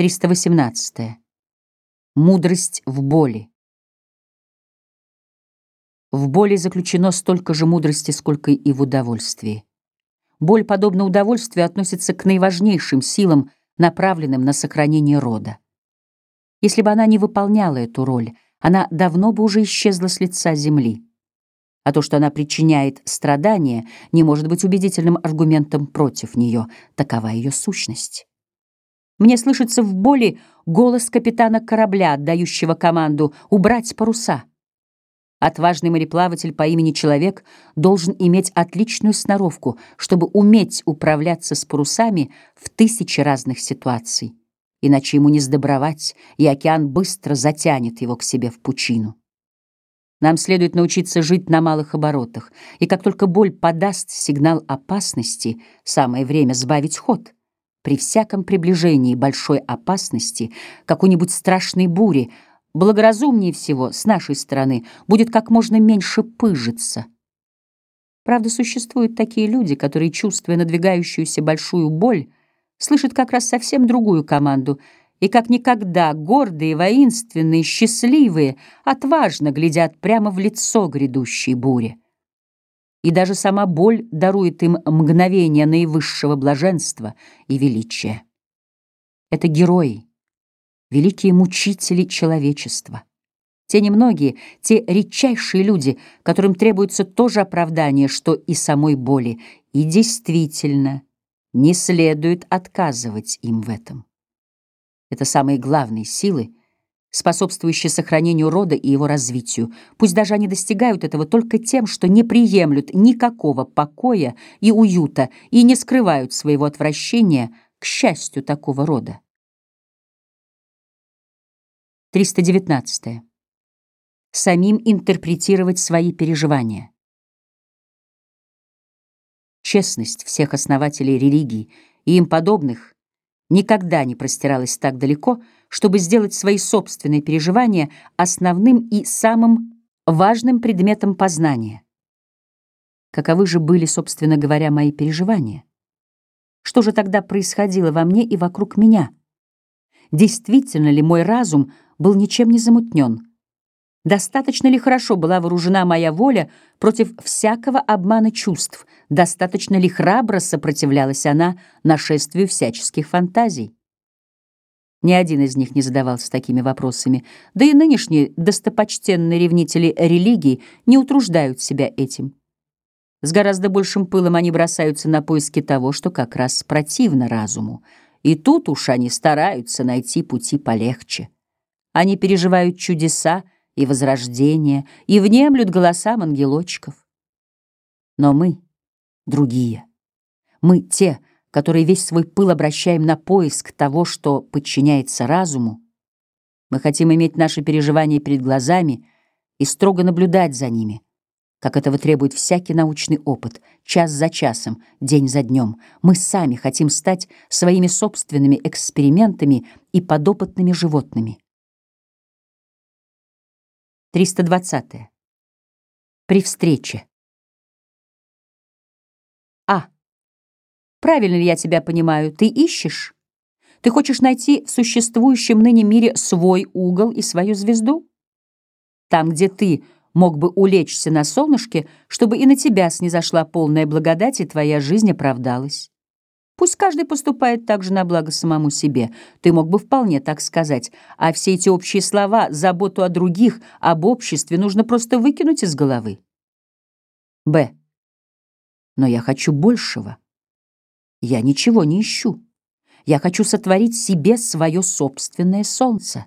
318. Мудрость в боли. В боли заключено столько же мудрости, сколько и в удовольствии. Боль, подобно удовольствию, относится к наиважнейшим силам, направленным на сохранение рода. Если бы она не выполняла эту роль, она давно бы уже исчезла с лица земли. А то, что она причиняет страдания, не может быть убедительным аргументом против нее. Такова ее сущность. Мне слышится в боли голос капитана корабля, отдающего команду «убрать паруса». Отважный мореплаватель по имени Человек должен иметь отличную сноровку, чтобы уметь управляться с парусами в тысячи разных ситуаций. Иначе ему не сдобровать, и океан быстро затянет его к себе в пучину. Нам следует научиться жить на малых оборотах, и как только боль подаст сигнал опасности, самое время сбавить ход — при всяком приближении большой опасности, какой-нибудь страшной бури, благоразумнее всего с нашей стороны будет как можно меньше пыжиться. Правда, существуют такие люди, которые, чувствуя надвигающуюся большую боль, слышат как раз совсем другую команду и как никогда гордые, воинственные, счастливые, отважно глядят прямо в лицо грядущей бури и даже сама боль дарует им мгновение наивысшего блаженства и величия. Это герои, великие мучители человечества. Те немногие, те редчайшие люди, которым требуется то же оправдание, что и самой боли, и действительно не следует отказывать им в этом. Это самые главные силы — способствующие сохранению рода и его развитию, пусть даже они достигают этого только тем, что не приемлют никакого покоя и уюта и не скрывают своего отвращения к счастью такого рода. 319. Самим интерпретировать свои переживания. Честность всех основателей религий и им подобных никогда не простиралась так далеко, чтобы сделать свои собственные переживания основным и самым важным предметом познания. Каковы же были, собственно говоря, мои переживания? Что же тогда происходило во мне и вокруг меня? Действительно ли мой разум был ничем не замутнен? Достаточно ли хорошо была вооружена моя воля против всякого обмана чувств? Достаточно ли храбро сопротивлялась она нашествию всяческих фантазий? Ни один из них не задавался такими вопросами, да и нынешние достопочтенные ревнители религии не утруждают себя этим. С гораздо большим пылом они бросаются на поиски того, что как раз противно разуму, и тут уж они стараются найти пути полегче. Они переживают чудеса и возрождение, и внемлют голосам ангелочков. Но мы другие. Мы те, которые весь свой пыл обращаем на поиск того, что подчиняется разуму, мы хотим иметь наши переживания перед глазами и строго наблюдать за ними, как этого требует всякий научный опыт, час за часом, день за днем. Мы сами хотим стать своими собственными экспериментами и подопытными животными. 320. -е. При встрече. Правильно ли я тебя понимаю? Ты ищешь? Ты хочешь найти в существующем ныне мире свой угол и свою звезду? Там, где ты мог бы улечься на солнышке, чтобы и на тебя снизошла полная благодать, и твоя жизнь оправдалась. Пусть каждый поступает так же на благо самому себе. Ты мог бы вполне так сказать. А все эти общие слова, заботу о других, об обществе нужно просто выкинуть из головы. Б. Но я хочу большего. Я ничего не ищу. Я хочу сотворить себе свое собственное солнце.